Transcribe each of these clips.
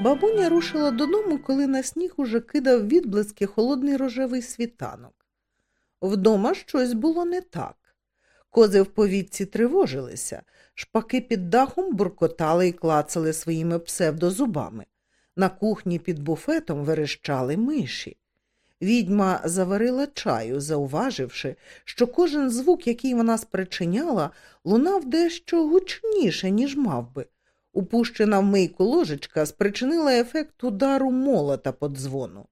Бабуня рушила додому, коли на сніг уже кидав відблиски холодний рожевий світанок. Вдома щось було не так. Кози в повітці тривожилися, шпаки під дахом буркотали і клацали своїми псевдозубами. На кухні під буфетом верещали миші. Відьма заварила чаю, зауваживши, що кожен звук, який вона спричиняла, лунав дещо гучніше, ніж мав би. Упущена в мийку ложечка спричинила ефект удару молота по дзвону.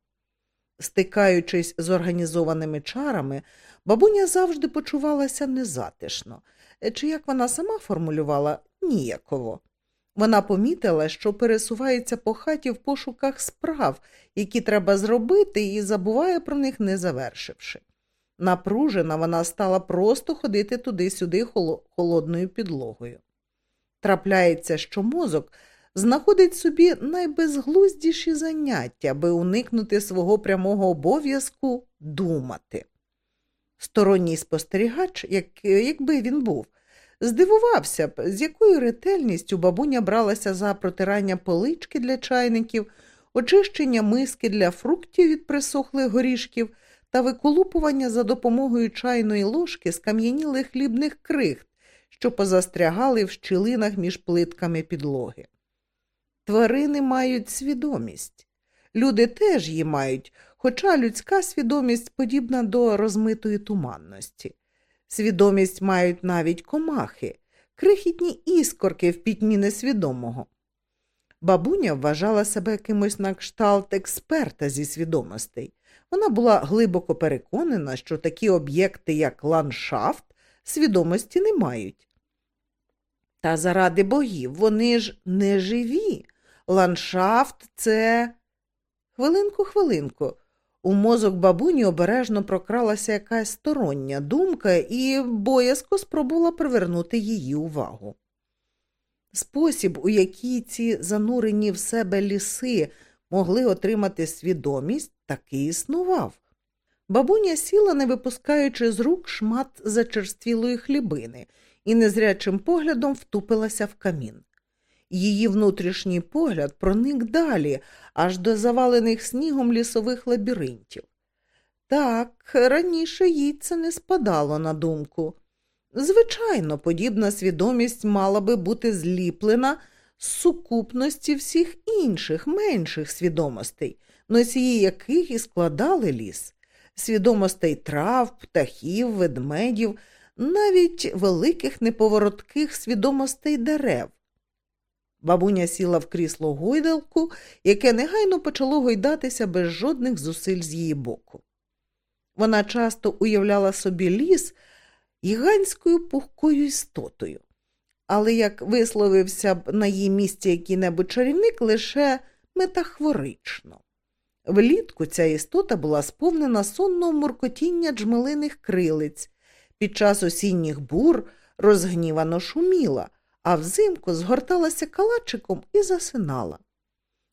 Стикаючись з організованими чарами, бабуня завжди почувалася незатишно, чи як вона сама формулювала ніяково. Вона помітила, що пересувається по хаті в пошуках справ, які треба зробити, і забуває про них, не завершивши. Напружена вона стала просто ходити туди-сюди холодною підлогою. Трапляється, що мозок знаходить собі найбезглуздіші заняття, аби уникнути свого прямого обов'язку думати. Сторонній спостерігач, як, якби він був, здивувався б, з якою ретельністю бабуня бралася за протирання полички для чайників, очищення миски для фруктів від присохлих горішків та виколупування за допомогою чайної ложки скам'янілих хлібних крихт, що позастрягали в щілинах між плитками підлоги. Тварини мають свідомість. Люди теж її мають, хоча людська свідомість подібна до розмитої туманності. Свідомість мають навіть комахи, крихітні іскорки в пітьмі несвідомого. Бабуня вважала себе якимось на кшталт експерта зі свідомостей. Вона була глибоко переконана, що такі об'єкти, як ландшафт, свідомості не мають. Та заради богів, вони ж не живі. Ландшафт це. Хвилинку, хвилинку. У мозок бабуні обережно прокралася якась стороння думка і боязко спробувала привернути її увагу. Спосіб, у який ці занурені в себе ліси могли отримати свідомість, таки існував. Бабуня сіла, не випускаючи з рук шмат зачерствілої хлібини, і незрячим поглядом втупилася в камін. Її внутрішній погляд проник далі, аж до завалених снігом лісових лабіринтів. Так, раніше їй це не спадало на думку. Звичайно, подібна свідомість мала би бути зліплена з сукупності всіх інших менших свідомостей, носії яких і складали ліс, свідомостей трав, птахів, ведмедів, навіть великих неповоротких свідомостей дерев. Бабуня сіла в крісло гойдалку, яке негайно почало гойдатися без жодних зусиль з її боку. Вона часто уявляла собі ліс гігантською пухкою істотою, але, як висловився б на її місці який-небудь чарівник, лише метахворично. Влітку ця істота була сповнена сонного муркотіння джмелиних крилиць, під час осінніх бур розгнівано шуміла а взимку згорталася калачиком і засинала.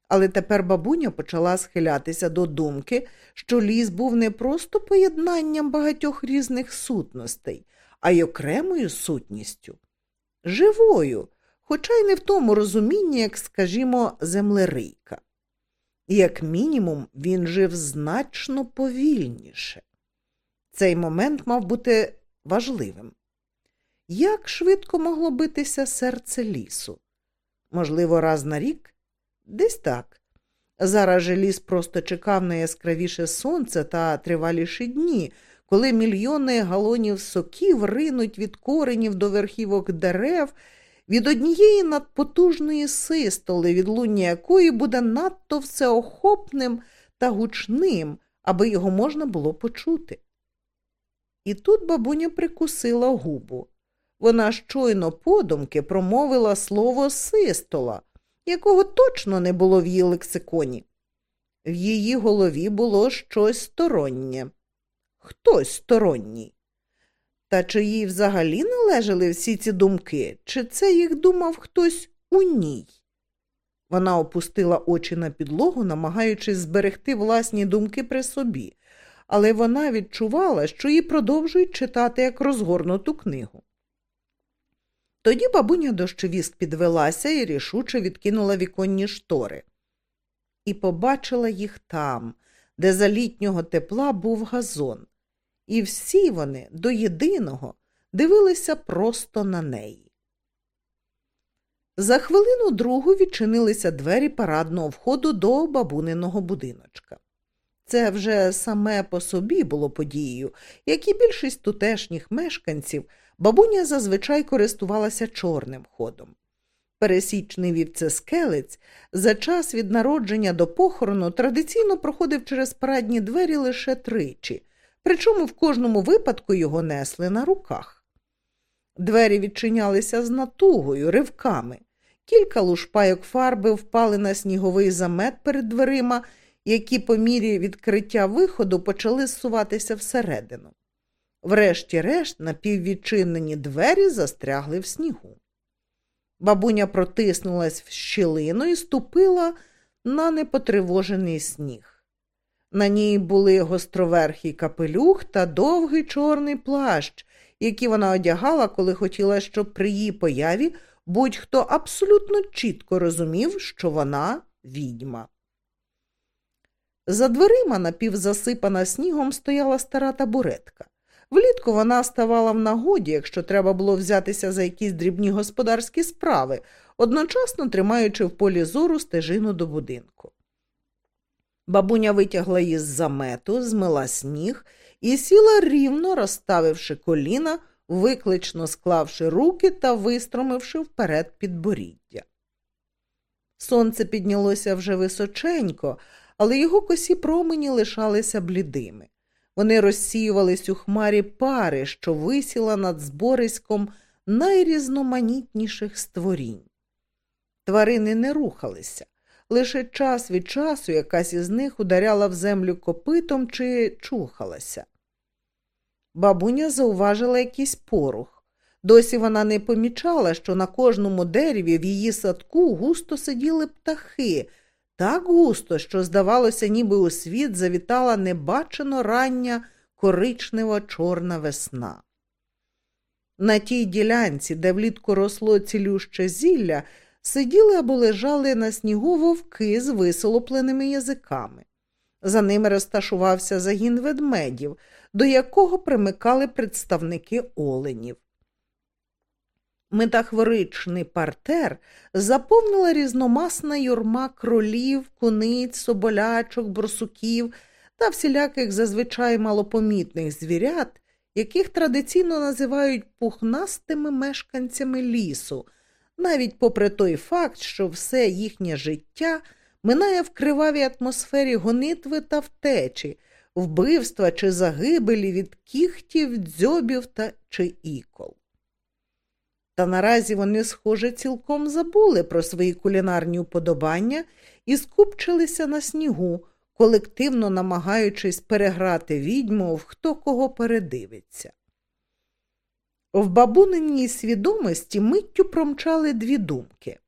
Але тепер бабуня почала схилятися до думки, що ліс був не просто поєднанням багатьох різних сутностей, а й окремою сутністю, живою, хоча й не в тому розумінні, як, скажімо, землерийка. Як мінімум, він жив значно повільніше. Цей момент мав бути важливим. Як швидко могло битися серце лісу? Можливо, раз на рік? Десь так. Зараз же ліс просто чекав на яскравіше сонце та триваліші дні, коли мільйони галонів соків ринуть від коренів до верхівок дерев, від однієї надпотужної систоли, відлуння якої буде надто всеохопним та гучним, аби його можна було почути. І тут бабуня прикусила губу. Вона щойно подумки промовила слово систола, якого точно не було в її лексиконі. В її голові було щось стороннє, хтось сторонній. Та чи їй взагалі належали всі ці думки, чи це їх думав хтось у ній? Вона опустила очі на підлогу, намагаючись зберегти власні думки при собі, але вона відчувала, що її продовжують читати як розгорнуту книгу. Тоді бабуня дощовіск підвелася і рішуче відкинула віконні штори. і побачила їх там, де за літнього тепла був газон. І всі вони до єдиного дивилися просто на неї. За хвилину другу відчинилися двері парадного входу до бабуниного будиночка. Це вже саме по собі було подією, як і більшість тутешніх мешканців, бабуня зазвичай користувалася чорним ходом. Пересічний вівцескелець за час від народження до похорону традиційно проходив через парадні двері лише тричі, причому в кожному випадку його несли на руках. Двері відчинялися з натугою, ривками. Кілька лушпайок фарби впали на сніговий замет перед дверима, які по мірі відкриття виходу почали зсуватися всередину. Врешті-решт напіввідчинені двері застрягли в снігу. Бабуня протиснулась в щілину і ступила на непотривожений сніг. На ній були гостроверхий капелюх та довгий чорний плащ, який вона одягала, коли хотіла, щоб при її появі будь-хто абсолютно чітко розумів, що вона відьма. За дверима, напівзасипана снігом, стояла стара табуретка. Влітку вона ставала в нагоді, якщо треба було взятися за якісь дрібні господарські справи, одночасно тримаючи в полі зору стежину до будинку. Бабуня витягла її з замету, змила сніг і сіла рівно, розставивши коліна, виклично склавши руки та вистромивши вперед підборіддя. Сонце піднялося вже височенько, але його косі промені лишалися блідими. Вони розсіювались у хмарі пари, що висіла над збориськом найрізноманітніших створінь. Тварини не рухалися, лише час від часу якась із них ударяла в землю копитом чи чухалася. Бабуня зауважила якийсь порух. Досі вона не помічала, що на кожному дереві в її садку густо сиділи птахи, так густо, що, здавалося, ніби у світ завітала небачено рання коричнева чорна весна. На тій ділянці, де влітку росло цілюще зілля, сиділи або лежали на снігу вовки з висолопленими язиками. За ними розташувався загін ведмедів, до якого примикали представники оленів. Метахворичний партер заповнила різномасна юрма кролів, куниць, соболячок, борсуків та всіляких зазвичай малопомітних звірят, яких традиційно називають пухнастими мешканцями лісу, навіть попри той факт, що все їхнє життя минає в кривавій атмосфері гонитви та втечі, вбивства чи загибелі від кіхтів, дзьобів та чи ікол. Та наразі вони, схоже, цілком забули про свої кулінарні уподобання і скупчилися на снігу, колективно намагаючись переграти відьму в хто кого передивиться. В бабуниній свідомості миттю промчали дві думки.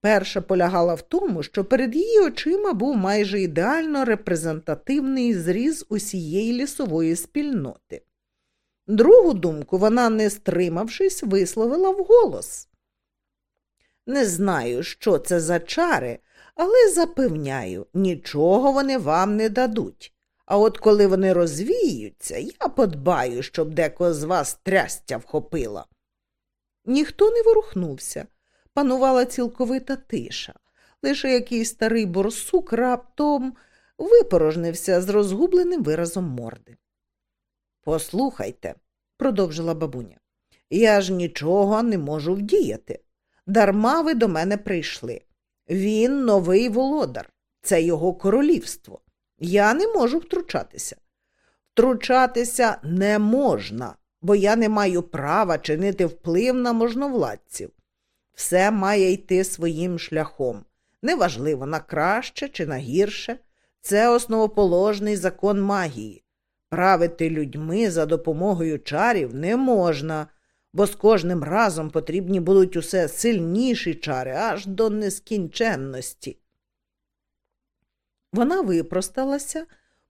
Перша полягала в тому, що перед її очима був майже ідеально репрезентативний зріз усієї лісової спільноти. Другу думку вона, не стримавшись, висловила вголос. Не знаю, що це за чари, але запевняю, нічого вони вам не дадуть. А от коли вони розвіються, я подбаю, щоб деко з вас трястя вхопила. Ніхто не ворухнувся. Панувала цілковита тиша. Лише якийсь старий борсук раптом випорожнився з розгубленим виразом морди. Послухайте, продовжила бабуня, я ж нічого не можу вдіяти. Дарма ви до мене прийшли. Він новий володар, це його королівство. Я не можу втручатися. Втручатися не можна, бо я не маю права чинити вплив на можновладців. Все має йти своїм шляхом. Неважливо на краще чи на гірше. Це основоположний закон магії. Правити людьми за допомогою чарів не можна, бо з кожним разом потрібні будуть усе сильніші чари аж до нескінченності. Вона випросталася,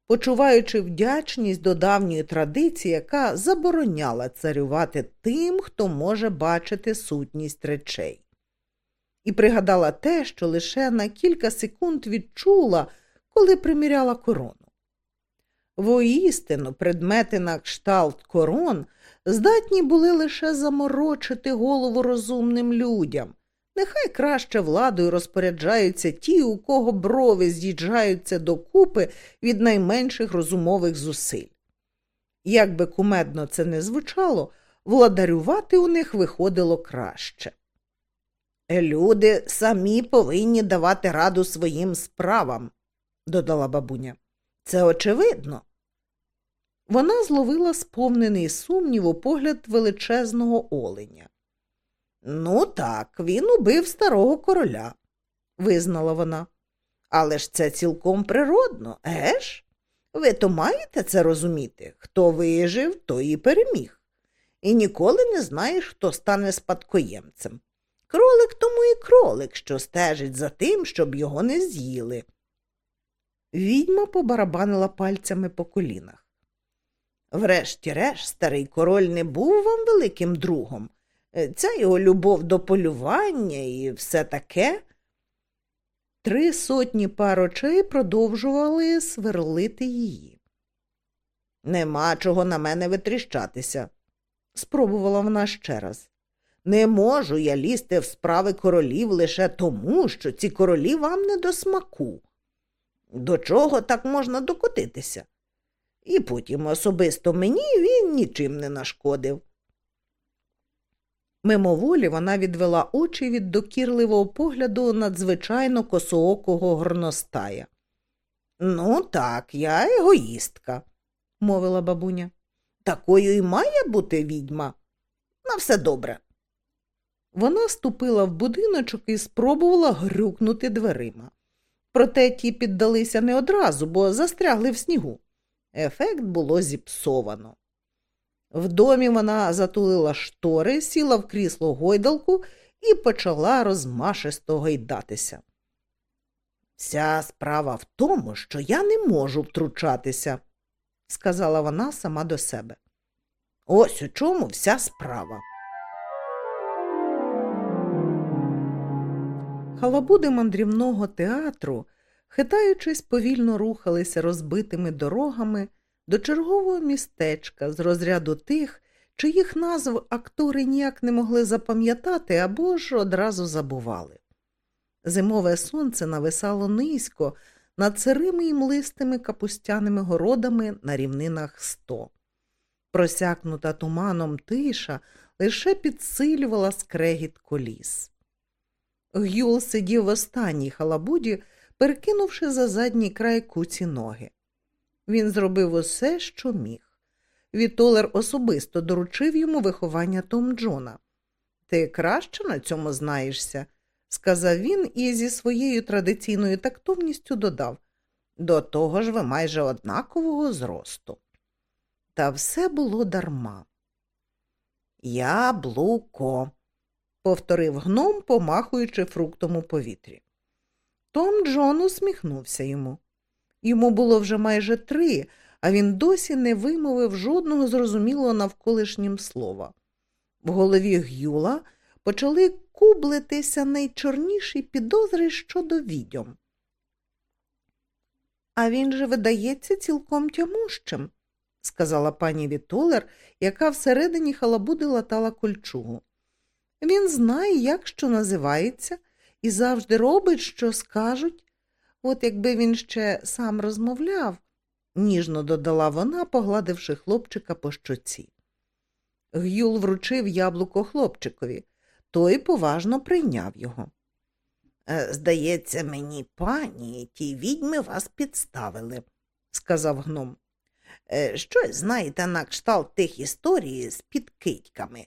почуваючи вдячність до давньої традиції, яка забороняла царювати тим, хто може бачити сутність речей. і пригадала те, що лише на кілька секунд відчула, коли приміряла корону. Воістину, предмети на кшталт корон здатні були лише заморочити голову розумним людям. Нехай краще владою розпоряджаються ті, у кого брови з'їжджаються докупи від найменших розумових зусиль. Як би кумедно це не звучало, владарювати у них виходило краще. Люди самі повинні давати раду своїм справам, додала бабуня. Це очевидно. Вона зловила сповнений сумніву погляд величезного оленя. Ну, так, він убив старого короля, визнала вона. Але ж це цілком природно, еж? Ви то маєте це розуміти? Хто вижив, той і переміг. І ніколи не знаєш, хто стане спадкоємцем. Кролик тому і кролик, що стежить за тим, щоб його не з'їли. Відьма побарабанила пальцями по колінах. Врешті-решт, старий король не був вам великим другом. Е, ця його любов до полювання і все таке. Три сотні пар очей продовжували сверлити її. Нема чого на мене витріщатися, спробувала вона ще раз. Не можу я лізти в справи королів лише тому, що ці королі вам не до смаку. До чого так можна докотитися? І потім особисто мені він нічим не нашкодив. Мимоволі вона відвела очі від докірливого погляду надзвичайно косоокого горностая. Ну, так, я егоїстка, мовила бабуня. Такою і має бути відьма. На все добре. Вона ступила в будиночок і спробувала грюкнути дверима. Проте ті піддалися не одразу, бо застрягли в снігу. Ефект було зіпсовано. В домі вона затулила штори, сіла в крісло гойдалку і почала розмашисто гайдатися. Вся справа в тому, що я не можу втручатися, сказала вона сама до себе. Ось у чому вся справа. Халабуди мандрівного театру, хитаючись, повільно рухалися розбитими дорогами до чергового містечка з розряду тих, чиїх назв актори ніяк не могли запам'ятати або ж одразу забували. Зимове сонце нависало низько над сирими і млистими капустяними городами на рівнинах сто. Просякнута туманом тиша лише підсилювала скрегіт коліс. Гюл сидів в останній халабуді, перекинувши за задній край куці ноги. Він зробив усе, що міг. Вітолер особисто доручив йому виховання Том Джона. Ти краще на цьому знаєшся, сказав він і зі своєю традиційною тактовністю додав. До того ж ви майже однакового зросту. Та все було дарма. Яблуко, повторив гном, помахуючи фруктом у повітрі. Том Джон усміхнувся йому. Йому було вже майже три, а він досі не вимовив жодного зрозумілого навколишнім слова. В голові Гюла почали кублитися найчорніші підозри щодо відьом. А він же видається цілком тямущим, сказала пані Вітолер, яка всередині халабуди латала кольчугу. Він знає, як що називається, і завжди робить, що скажуть. От якби він ще сам розмовляв, ніжно додала вона, погладивши хлопчика по щоці. Гюл вручив яблуко хлопчикові, той поважно прийняв його. «Е, здається, мені, пані, ті відьми вас підставили, сказав гном. «Е, щось знаєте на кшталт тих історій з підкидьками.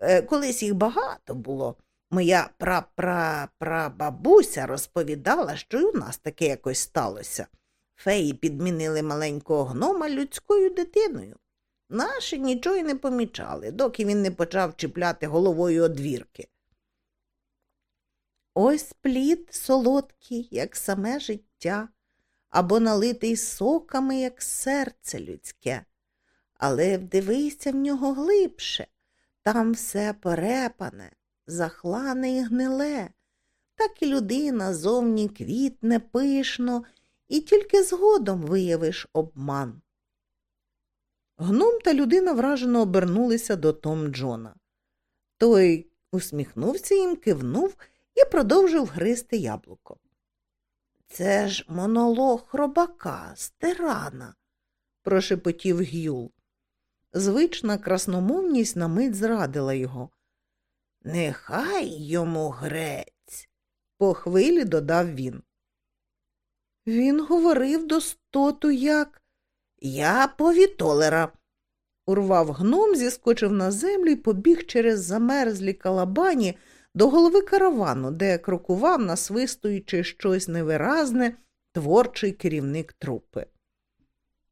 Е, колись їх багато було. Моя прапрапрабабуся розповідала, що й у нас таке якось сталося. Феї підмінили маленького гнома людською дитиною. Наші нічого й не помічали, доки він не почав чіпляти головою одвірки. Ось плід солодкий, як саме життя, або налитий соками, як серце людське. Але вдивися в нього глибше, там все порепане, захлане і гниле, так і людина зовні квітне пишно, і тільки згодом виявиш обман. Гном та людина вражено обернулися до Том Джона. Той усміхнувся їм, кивнув і продовжив гризти яблуко. Це ж монолог хробака, стирана, прошепотів Гюл. Звична красномовність на мить зрадила його. Нехай йому грець, по хвилі додав він. Він говорив достоту як я повітолера. Урвав гном, зіскочив на землю і побіг через замерзлі калабані до голови каравану, де крокував, насвистуючи щось невиразне, творчий керівник трупи.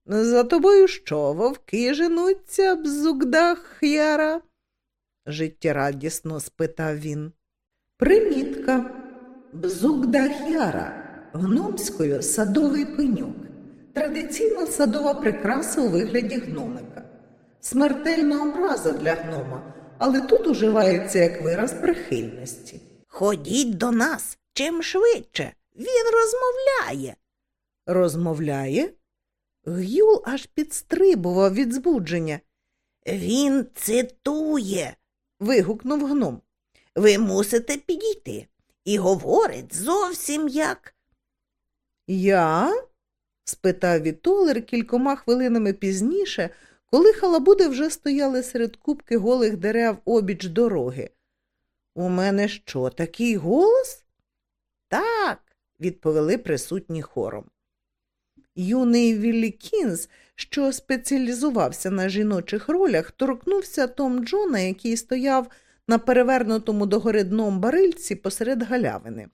За тобою що, вовки женуться, бзугдах яра? Життєрадісно спитав він. Примітка Бзугдахяра гномською садовий пеньок. Традиційна садова прикраса у вигляді гномика. Смертельна образа для гнома, але тут уживається як вираз прихильності. Ходіть до нас чим швидше. Він розмовляє. Розмовляє? Гюл аж підстрибував від збудження. Він цитує. Вигукнув гном. Ви мусите підійти. І говорить зовсім як. Я? спитав Вітолер кількома хвилинами пізніше, коли халабуди вже стояли серед кубки голих дерев обіч дороги. У мене що, такий голос? Так, відповіли присутні хором. Юний Віллі Кінз, що спеціалізувався на жіночих ролях, торкнувся Том Джона, який стояв на перевернутому догори дном барильці посеред галявини.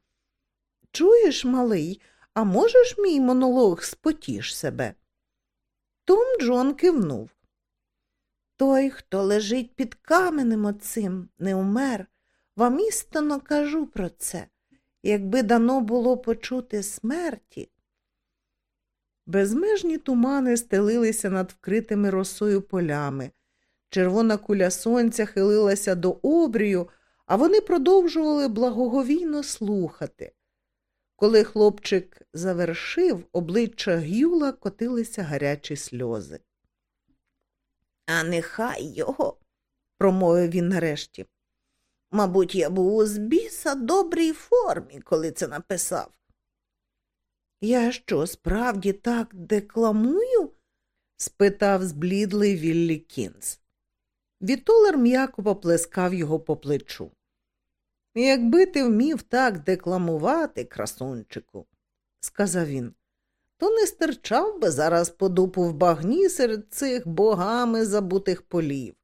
Чуєш, малий, а можеш мій монолог спотіш себе? Том Джон кивнув. Той, хто лежить під каменем оцим, не умер. Вам істинно кажу про це. Якби дано було почути смерті. Безмежні тумани стелилися над вкритими росою полями. Червона куля сонця хилилася до обрію, а вони продовжували благоговійно слухати. Коли хлопчик завершив, обличчя Гюла котилися гарячі сльози. А нехай його, промовив він нарешті. Мабуть, я був у збіса добрій формі, коли це написав. Я що, справді так декламую? спитав зблідлий Віллі Кінс. Вітолер м'яко поплескав його по плечу. Якби ти вмів так декламувати, красунчику, сказав він, то не стирчав би зараз по дупу в багні серед цих богами забутих полів,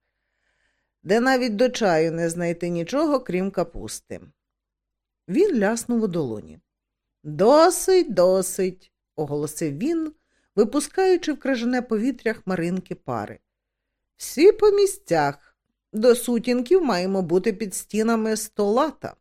де навіть до чаю не знайти нічого, крім капусти. Він ляснув у долоні. Досить, досить, оголосив він, випускаючи в кражене повітря хмаринки пари. Всі по місцях. До сутінків маємо бути під стінами столата.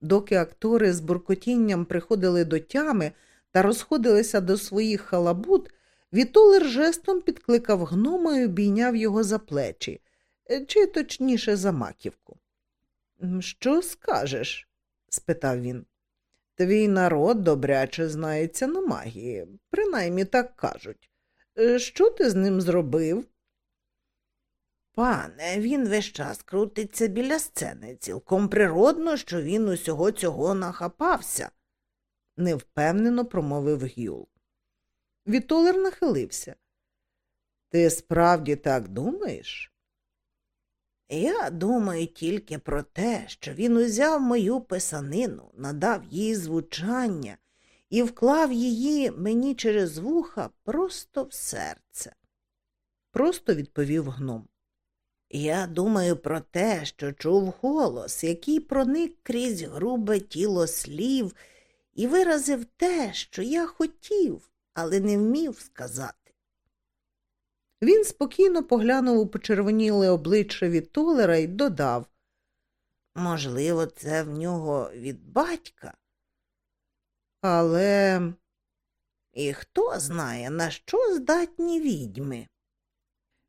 Доки актори з буркотінням приходили до тями та розходилися до своїх халабут, Вітолер жестом підкликав гнома і обійняв його за плечі, чи точніше за маківку. Що скажеш? спитав він. Твій народ добряче знається на магії, принаймні так кажуть. Що ти з ним зробив? Пане, він весь час крутиться біля сцени. Цілком природно, що він усього цього нахапався, невпевнено промовив Гюл. Вітолер нахилився. Ти справді так думаєш? Я думаю тільки про те, що він узяв мою писанину, надав їй звучання і вклав її мені через вуха просто в серце. Просто відповів гном. Я думаю про те, що чув голос, який проник крізь грубе тіло слів і виразив те, що я хотів, але не вмів сказати. Він спокійно поглянув у почервоніле обличчя від Толера і додав Можливо, це в нього від батька. Але і хто знає, на що здатні відьми?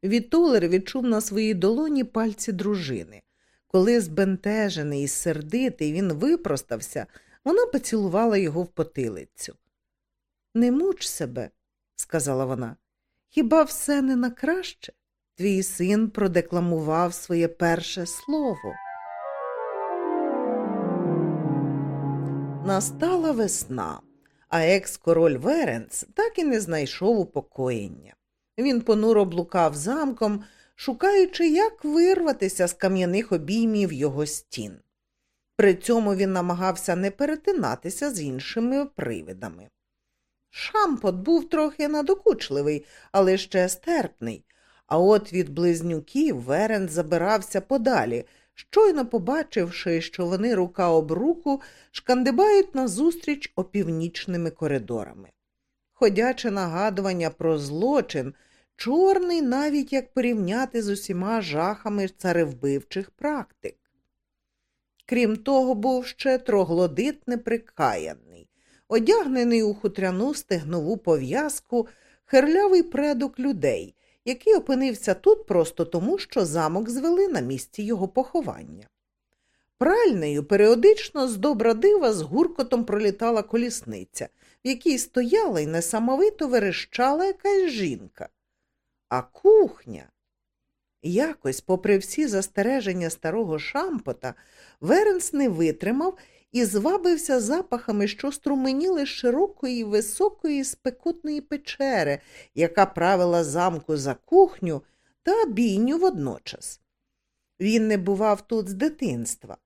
Вітолер відчув на своїй долоні пальці дружини. Коли збентежений і сердитий він випростався, вона поцілувала його в потилицю. Не муч себе, сказала вона, хіба все не на краще? Твій син продекламував своє перше слово. Настала весна, а екс-король Веренц так і не знайшов упокоєння. Він понуро блукав замком, шукаючи, як вирватися з кам'яних обіймів його стін. При цьому він намагався не перетинатися з іншими привидами. Шампот був трохи надокучливий, але ще стерпний, а от від близнюків Верен забирався подалі, щойно побачивши, що вони рука об руку шкандибають назустріч опівнічними коридорами. Ходяче нагадування про злочин, чорний навіть як порівняти з усіма жахами царевбивчих практик. Крім того, був ще троглодит неприкаяний, одягнений у хутряну стегнову пов'язку, херлявий предок людей, який опинився тут просто тому, що замок звели на місці його поховання. Пральнею періодично з добра дива з гуркотом пролітала колісниця, в якій стояла й несамовито верещала якась жінка. А кухня. Якось, попри всі застереження старого шампота, Веренс не витримав і звабився запахами, що струменіли з широкої, високої, спекотної печери, яка правила замку за кухню та бійню водночас. Він не бував тут з дитинства.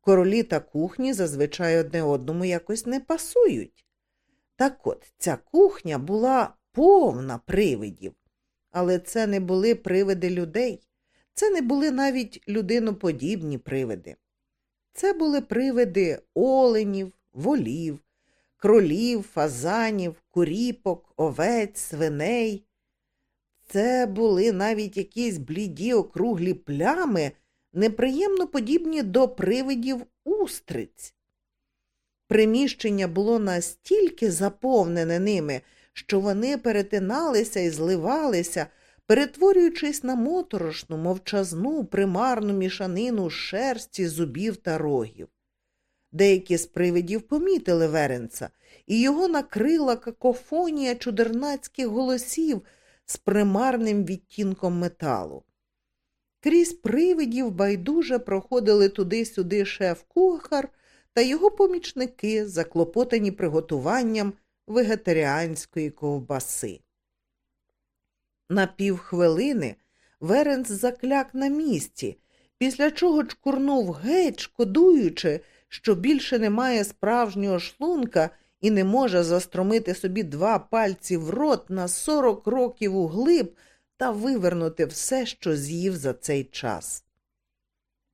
Королі та кухні зазвичай одне одному якось не пасують. Так от ця кухня була повна привидів, але це не були привиди людей, це не були навіть людиноподібні привиди. Це були привиди оленів, волів, кролів, фазанів, куріпок, овець, свиней. Це були навіть якісь бліді округлі плями, неприємно подібні до привидів устриць. Приміщення було настільки заповнене ними, що вони перетиналися і зливалися, перетворюючись на моторошну, мовчазну, примарну мішанину шерсті, зубів та рогів. Деякі з привидів помітили Веренца, і його накрила какофонія чудернацьких голосів з примарним відтінком металу. Крізь привидів байдуже проходили туди-сюди шеф-кухар та його помічники, заклопотані приготуванням вегетаріанської ковбаси. На півхвилини Веренц закляк на місці, після чого чкурнув геть, шкодуючи, що більше немає справжнього шлунка і не може застромити собі два пальці в рот на сорок років углиб та вивернути все, що з'їв за цей час.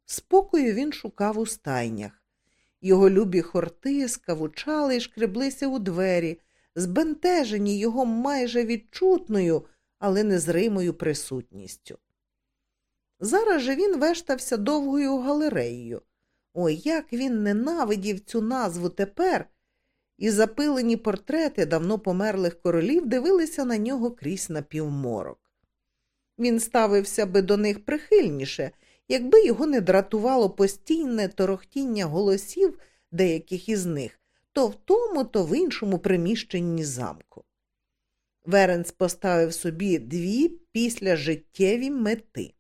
Спокою він шукав у стайнях. Його любі хорти скавучали і шкреблися у двері, збентежені його майже відчутною, але незримою присутністю. Зараз же він вештався довгою галереєю. Ой, як він ненавидів цю назву тепер, і запилені портрети давно померлих королів дивилися на нього крізь напівморок. Він ставився би до них прихильніше, якби його не дратувало постійне торохтіння голосів деяких із них то в тому, то в іншому приміщенні замку. Веренц поставив собі дві післяжиттєві мети.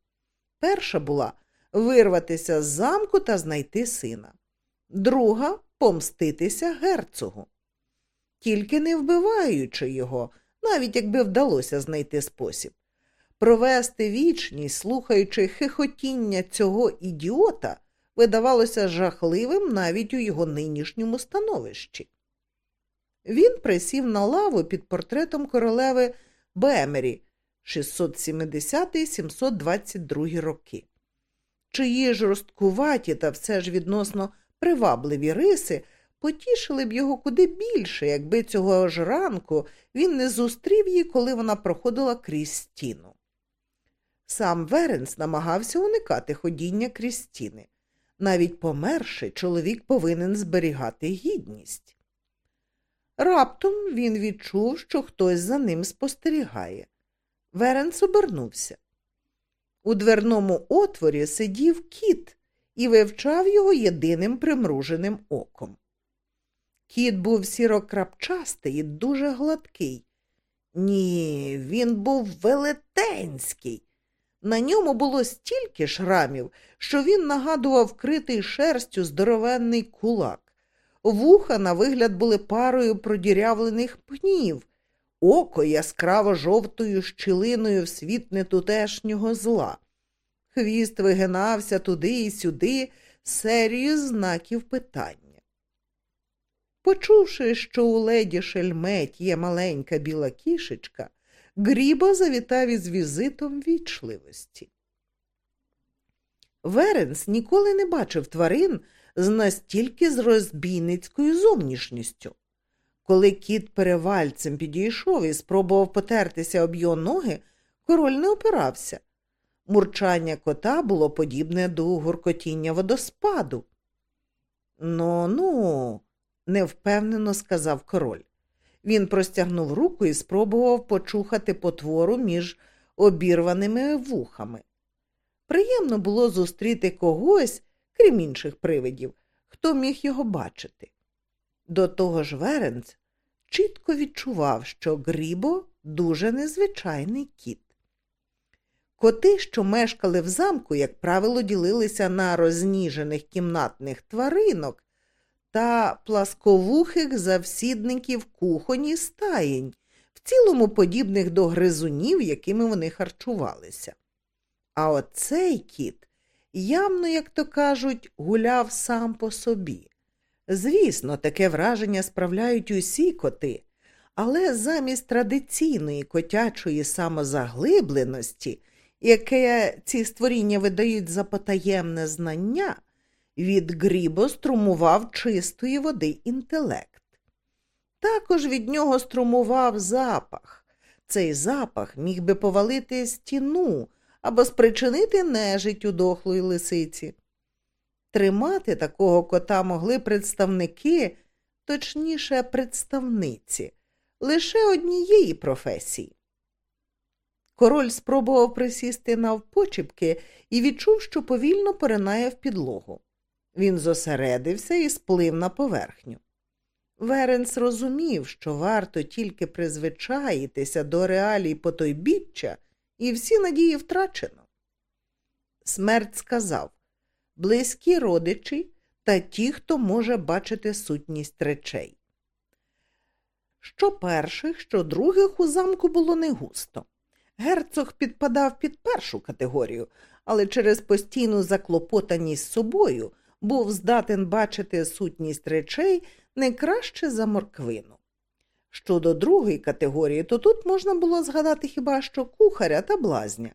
Перша була вирватися з замку та знайти сина, друга помститися герцогу. Тільки не вбиваючи його, навіть якби вдалося знайти спосіб. Провести вічність, слухаючи хихотіння цього ідіота, видавалося жахливим навіть у його нинішньому становищі. Він присів на лаву під портретом королеви Бемері 670-722 роки, чиї жорсткуваті та все ж відносно привабливі риси потішили б його куди більше, якби цього ж ранку він не зустрів її, коли вона проходила крізь стіну. Сам Веренс намагався уникати ходіння крізь стіни. Навіть померши, чоловік повинен зберігати гідність. Раптом він відчув, що хтось за ним спостерігає. Веренс обернувся. У дверному отворі сидів кіт і вивчав його єдиним примруженим оком. Кіт був сірокрапчастий і дуже гладкий. Ні, він був велетенський. На ньому було стільки шрамів, що він нагадував вкритий шерстю здоровенний кулак. Вуха, на вигляд, були парою продірявлених пнів, око яскраво жовтою щілиною в світ нетутешнього зла. Хвіст вигинався туди і сюди серію знаків питання. Почувши, що у леді шельметь є маленька біла кішечка, Грібо завітав із візитом вічливості. Веренс ніколи не бачив тварин з настільки з розбійницькою зовнішністю. Коли кіт перевальцем підійшов і спробував потертися об його ноги, король не опирався. Мурчання кота було подібне до гуркотіння водоспаду. Ну, ну, невпевнено сказав король. Він простягнув руку і спробував почухати потвору між обірваними вухами. Приємно було зустріти когось, крім інших привидів, хто міг його бачити. До того ж Веренц чітко відчував, що Грібо дуже незвичайний кіт. Коти, що мешкали в замку, як правило, ділилися на розніжених кімнатних тваринок та пласковухих завсідників кухоні стаєнь, в цілому подібних до гризунів, якими вони харчувалися. А оцей кіт явно, як то кажуть, гуляв сам по собі. Звісно, таке враження справляють усі коти, але замість традиційної котячої самозаглибленості, яке ці створіння видають за потаємне знання, від Грібо струмував чистої води інтелект. Також від нього струмував запах. Цей запах міг би повалити стіну або спричинити нежить у дохлої лисиці. Тримати такого кота могли представники, точніше, представниці, лише однієї професії. Король спробував присісти навпочіпки і відчув, що повільно поринає в підлогу. Він зосередився і сплив на поверхню. Веренс розумів, що варто тільки призвичаїтися до реалій потойбіччя, і всі надії втрачено. Смерть сказав близькі родичі та ті, хто може бачити сутність речей. Що перших, що других у замку було не густо. Герцог підпадав під першу категорію, але через постійну заклопотаність собою був здатен бачити сутність речей не краще за морквину. Щодо другої категорії, то тут можна було згадати хіба що кухаря та блазня.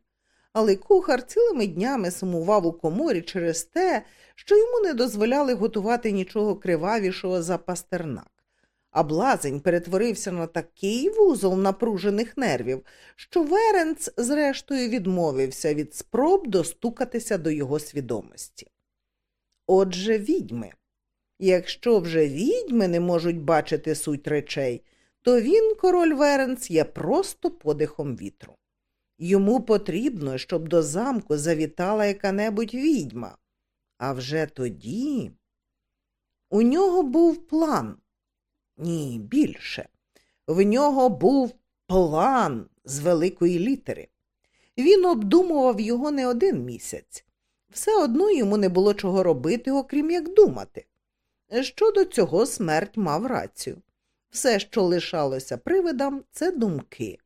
Але кухар цілими днями сумував у коморі через те, що йому не дозволяли готувати нічого кривавішого за пастернак. А блазень перетворився на такий вузол напружених нервів, що Веренц, зрештою, відмовився від спроб достукатися до його свідомості. Отже, відьми. Якщо вже відьми не можуть бачити суть речей, то він, король Веренц, є просто подихом вітру. Йому потрібно, щоб до замку завітала яка-небудь відьма. А вже тоді у нього був план. Ні, більше. В нього був план з великої літери. Він обдумував його не один місяць. Все одно йому не було чого робити, окрім як думати. Щодо цього смерть мав рацію. Все, що лишалося привидам, це думки.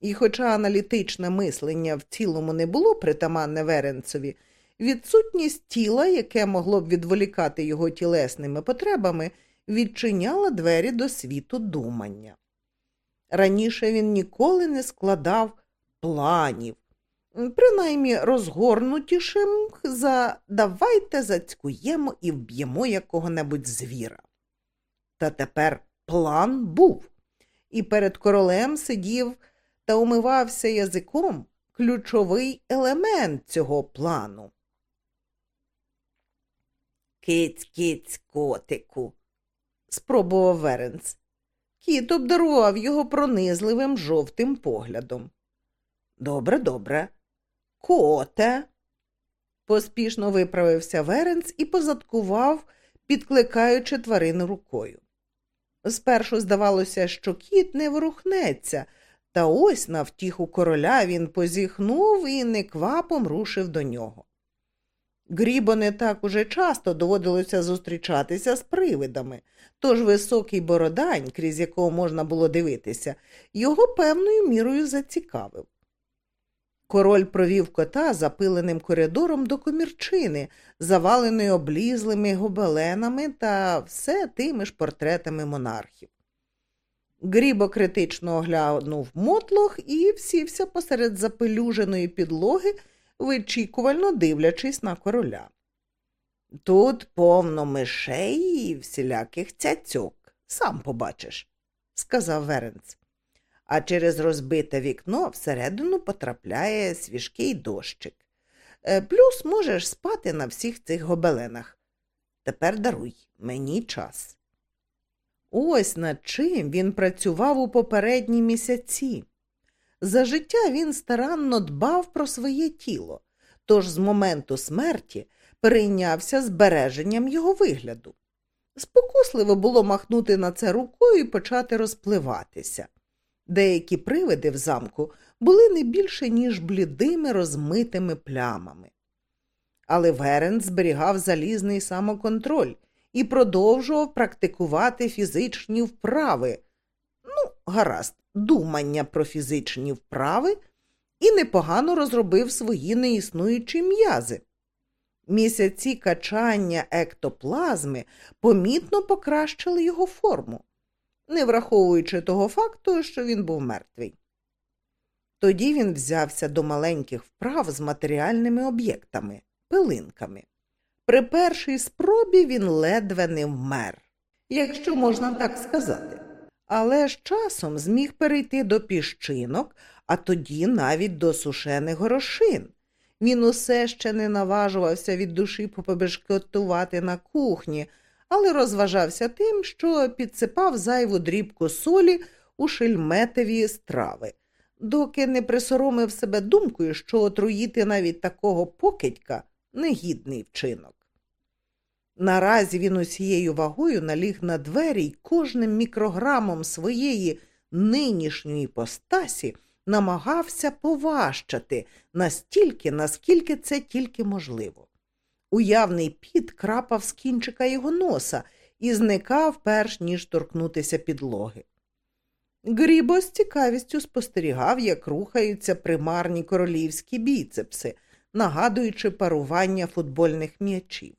І, хоча аналітичне мислення в цілому не було притаманне Веренцеві, відсутність тіла, яке могло б відволікати його тілесними потребами, відчиняла двері до світу думання. Раніше він ніколи не складав планів, принаймні розгорнутішим за давайте зацькуємо і вб'ємо якого-небудь звіра. Та тепер план був, і перед королем сидів та умивався язиком ключовий елемент цього плану. Киць, киць, котику, спробував Веренц. Кіт обдарував його пронизливим жовтим поглядом. Добре, добре. Коте. Поспішно виправився Веренц і позадкував, підкликаючи тварину рукою. Спершу здавалося, що кіт не ворухнеться, та ось на втіху короля він позіхнув і неквапом рушив до нього. Грібо не так уже часто доводилося зустрічатися з привидами, тож високий бородань, крізь якого можна було дивитися, його певною мірою зацікавив. Король провів кота запиленим коридором до комірчини, заваленої облізлими гобеленами та все тими ж портретами монархів. Грібо критично оглянув мотлох і всівся посеред запелюженої підлоги, вичікувально дивлячись на короля. Тут повно мишей і всіляких цяцьок, сам побачиш, сказав Веренц а через розбите вікно всередину потрапляє свіжкий дощик. Е, плюс можеш спати на всіх цих гобеленах. Тепер даруй мені час. Ось над чим він працював у попередні місяці. За життя він старанно дбав про своє тіло, тож з моменту смерті перейнявся збереженням його вигляду. Спокусливо було махнути на це рукою і почати розпливатися. Деякі привиди в замку були не більше, ніж блідими розмитими плямами. Але Верен зберігав залізний самоконтроль і продовжував практикувати фізичні вправи, ну, гаразд, думання про фізичні вправи і непогано розробив свої неіснуючі м'язи. Місяці качання ектоплазми помітно покращили його форму не враховуючи того факту, що він був мертвий. Тоді він взявся до маленьких вправ з матеріальними об'єктами, пилинками. При першій спробі він ледве не вмер, якщо можна так сказати. Але з часом зміг перейти до піщинок, а тоді навіть до сушених горошин. Він усе ще не наважувався від душі попобешкотувати на кухні, але розважався тим, що підсипав зайву дрібку солі у шельметові страви, доки не присоромив себе думкою, що отруїти навіть такого покидька негідний вчинок. Наразі він усією вагою наліг на двері й кожним мікрограмом своєї нинішньої постасі намагався поважчати настільки, наскільки це тільки можливо. Уявний піт крапав з кінчика його носа і зникав, перш ніж торкнутися підлоги. Грібо з цікавістю спостерігав, як рухаються примарні королівські біцепси, нагадуючи парування футбольних м'ячів.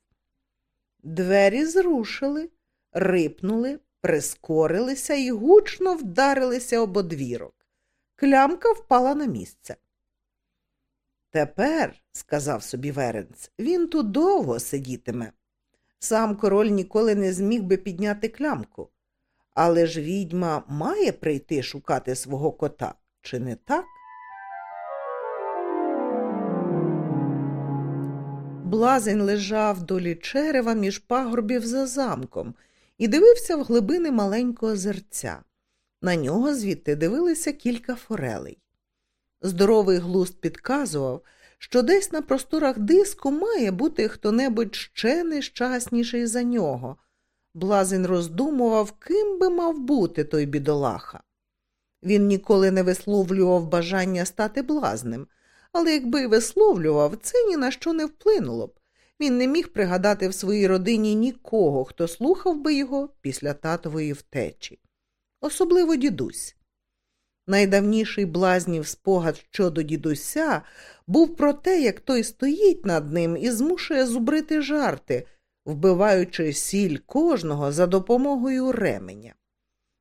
Двері зрушили, рипнули, прискорилися і гучно вдарилися об одвірок. Клямка впала на місце. Тепер, сказав собі Веренц, він тут довго сидітиме. Сам король ніколи не зміг би підняти клямку. Але ж відьма має прийти шукати свого кота, чи не так? Блазень лежав долі черева між пагорбів за замком і дивився в глибини маленького зерця. На нього звідти дивилися кілька форелей. Здоровий глузд підказував, що десь на просторах диску має бути хто небудь ще нещасніший за нього. Блазень роздумував, ким би мав бути той бідолаха. Він ніколи не висловлював бажання стати блазнем, але якби й висловлював, це ні на що не вплинуло б. Він не міг пригадати в своїй родині нікого, хто слухав би його після татової втечі, особливо дідусь. Найдавніший блазнів спогад щодо дідуся був про те, як той стоїть над ним і змушує зубрити жарти, вбиваючи сіль кожного за допомогою ременя.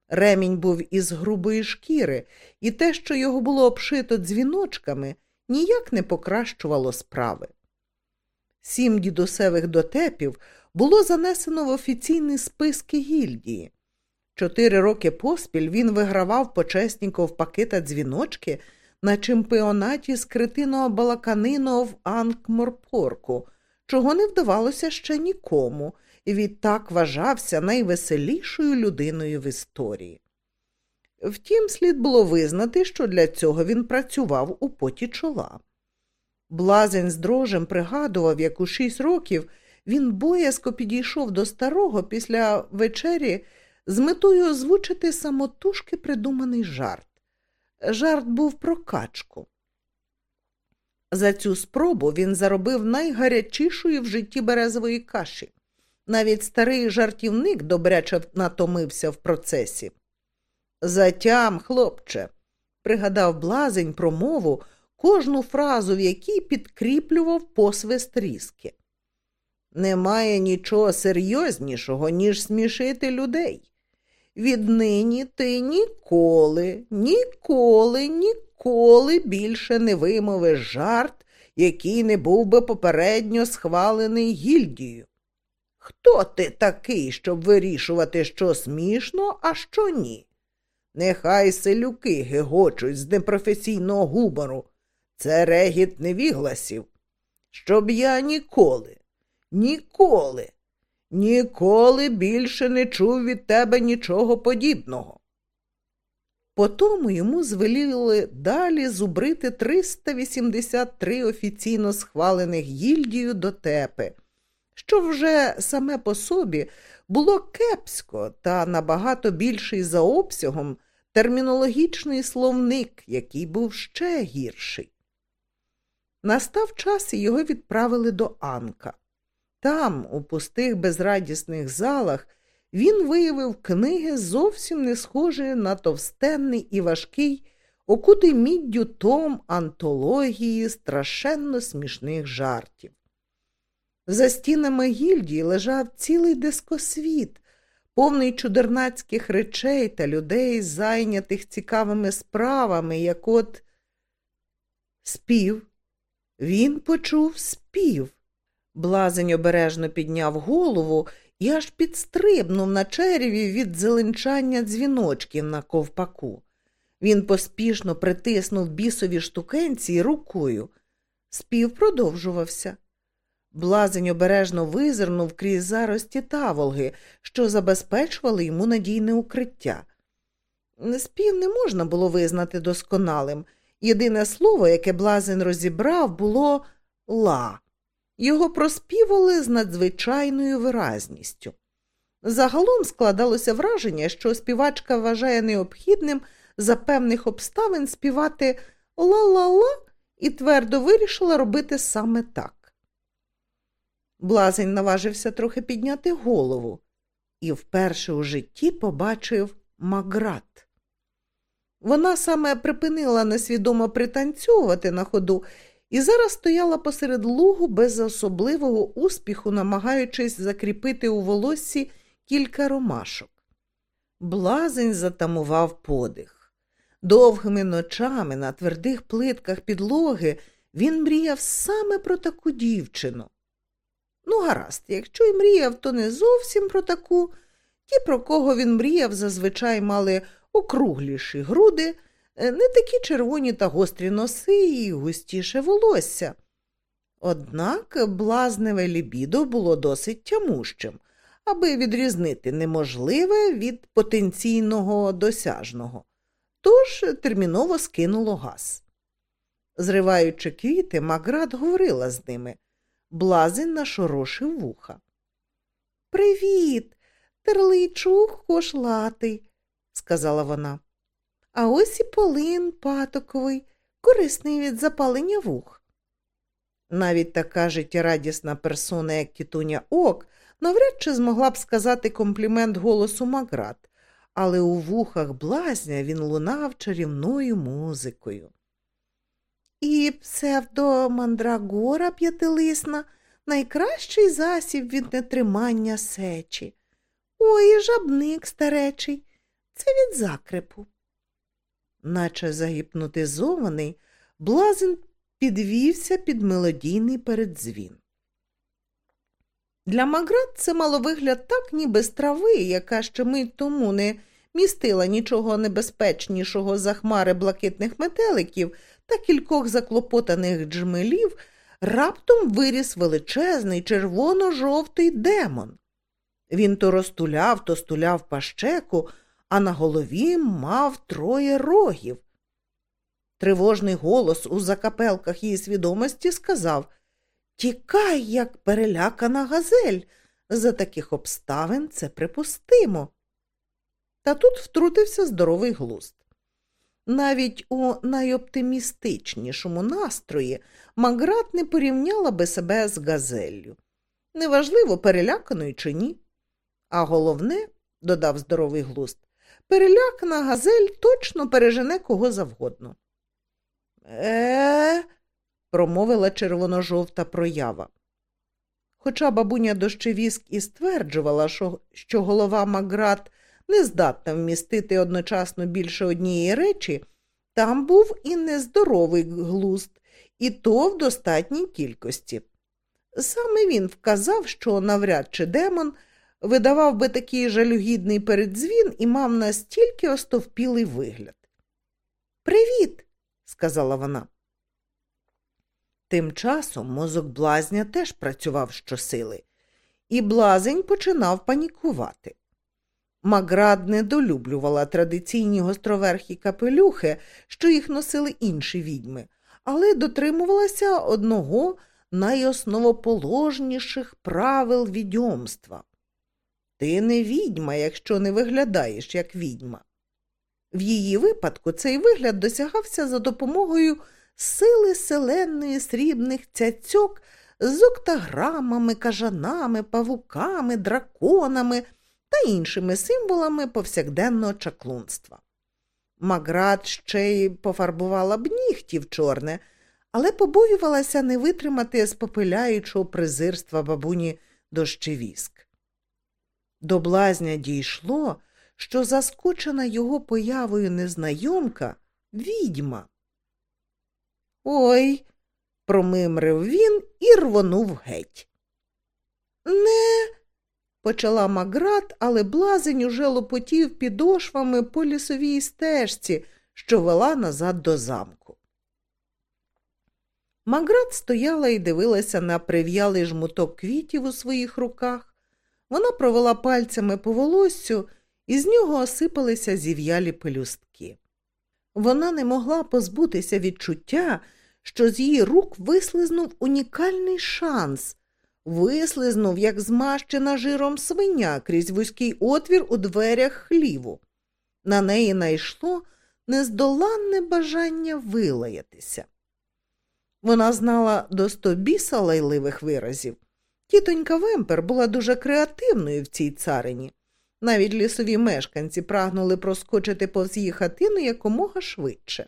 Ремінь був із грубої шкіри, і те, що його було обшито дзвіночками, ніяк не покращувало справи. Сім дідусевих дотепів було занесено в офіційні списки гільдії. Чотири роки поспіль він вигравав почесні ковпаки та дзвіночки на чемпіонаті з критиного балаканиного в Анкморпорку, чого не вдавалося ще нікому, і відтак вважався найвеселішою людиною в історії. Втім, слід було визнати, що для цього він працював у поті чола. Блазень з дрожем пригадував, як у шість років він боязко підійшов до старого після вечері з метою озвучити самотужки придуманий жарт. Жарт був про качку. За цю спробу він заробив найгарячішої в житті березової каші. Навіть старий жартівник добряче натомився в процесі. Затям, хлопче, пригадав блазень про мову, кожну фразу, в якій підкріплював посвист різки. Немає нічого серйознішого, ніж смішити людей. Віднині ти ніколи, ніколи, ніколи більше не вимовиш жарт, який не був би попередньо схвалений гільдією. Хто ти такий, щоб вирішувати, що смішно, а що ні? Нехай селюки гегочуть з непрофесійного гумору. Це регіт невігласів. Щоб я ніколи, ніколи, ніколи більше не чув від тебе нічого подібного. Потому йому звеліли далі зубрити 383 офіційно схвалених гільдію дотепи, що вже саме по собі було кепсько та набагато більший за обсягом термінологічний словник, який був ще гірший. Настав час і його відправили до Анка. Там, у пустих безрадісних залах, він виявив книги зовсім не схожі на товстенний і важкий, окутий міддю том антології страшенно смішних жартів. За стінами гільдії лежав цілий дискосвіт, повний чудернацьких речей та людей, зайнятих цікавими справами, як от спів. Він почув спів. Блазень обережно підняв голову і аж підстрибнув на череві від зеленчання дзвіночків на ковпаку. Він поспішно притиснув бісові штукенці рукою. Спів продовжувався. Блазень обережно визирнув крізь зарості таволги, що забезпечували йому надійне укриття. Спів не можна було визнати досконалим. Єдине слово, яке блазень розібрав, було ла. Його проспівали з надзвичайною виразністю. Загалом складалося враження, що співачка вважає необхідним за певних обставин співати ла-ла-ла і твердо вирішила робити саме так. Блазень наважився трохи підняти голову і вперше у житті побачив Маград. Вона саме припинила несвідомо пританцьовувати на ходу і зараз стояла посеред лугу без особливого успіху, намагаючись закріпити у волоссі кілька ромашок. Блазень затамував подих. Довгими ночами на твердих плитках підлоги він мріяв саме про таку дівчину. Ну, гаразд, якщо й мріяв, то не зовсім про таку. Ті, про кого він мріяв, зазвичай мали округліші груди, не такі червоні та гострі носи і густіше волосся. Однак блазневе лібідо було досить тямущим, аби відрізнити неможливе від потенційного досяжного, тож терміново скинуло газ. Зриваючи квіти, Маград говорила з ними. Блазень нашорошив вуха. Привіт, терличух кошлатий, сказала вона. А ось і полин патоковий, корисний від запалення вух. Навіть така життєрадісна персона, як тітуня Ок, навряд чи змогла б сказати комплімент голосу Маград, але у вухах блазня він лунав чарівною музикою. І псевдомандрагора п'ятилисна найкращий засіб від нетримання сечі. Ой, жабник старечий, це від закрепу. Наче загіпнотизований, блазен підвівся під мелодійний передзвін. Для Маград це мало вигляд так, ніби з трави, яка ще мить тому не містила нічого небезпечнішого за хмари блакитних метеликів та кількох заклопотаних джмелів, раптом виріс величезний червоно-жовтий демон. Він то розтуляв, то стуляв пащеку, а на голові мав троє рогів. Тривожний голос у закапелках її свідомості сказав Тікай, як перелякана газель. За таких обставин це припустимо. Та тут втрутився здоровий глузд. Навіть у найоптимістичнішому настрої Маград не порівняла би себе з газеллю. Неважливо, переляканою чи ні. А головне, додав здоровий глузд, перелякана газель точно пережене кого завгодно. Е, промовила червоно-жовта проява. Хоча бабуня дощевіск і стверджувала, що, що голова Маград не здатна вмістити одночасно більше однієї речі, там був і нездоровий глузд, і то в достатній кількості. Саме він вказав, що навряд чи демон видавав би такий жалюгідний передзвін і мав настільки остовпілий вигляд. Привіт, сказала вона. Тим часом мозок блазня теж працював щосили, і блазень починав панікувати. Маград недолюблювала традиційні гостроверхі капелюхи, що їх носили інші відьми, але дотримувалася одного найосновоположніших правил відьомства. Ти не відьма, якщо не виглядаєш як відьма. В її випадку цей вигляд досягався за допомогою сили селенної срібних цяцьок з октаграмами, кажанами, павуками, драконами та іншими символами повсякденного чаклунства. Маград ще й пофарбувала б нігті в чорне, але побоювалася не витримати спопиляючого презирства бабуні дощевіск. До блазня дійшло, що заскочена його появою незнайомка відьма. Ой, промимрив він і рвонув геть. Не, почала Маград, але блазень уже лопотів підошвами по лісовій стежці, що вела назад до замку. Маград стояла і дивилася на прив'ялий жмуток квітів у своїх руках. Вона провела пальцями по волоссю, і з нього осипалися зів'ялі пелюстки. Вона не могла позбутися відчуття, що з її рук вислизнув унікальний шанс, вислизнув, як змащена жиром свиня крізь вузький отвір у дверях хліву. На неї найшло нездоланне бажання вилаятися. Вона знала до стобіса лайливих виразів. Тітонька Вемпер була дуже креативною в цій царині. Навіть лісові мешканці прагнули проскочити повз її хатину якомога швидше.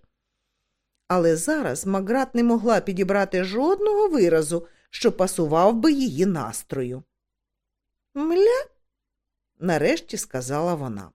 Але зараз Маград не могла підібрати жодного виразу, що пасував би її настрою. Мля, нарешті сказала вона.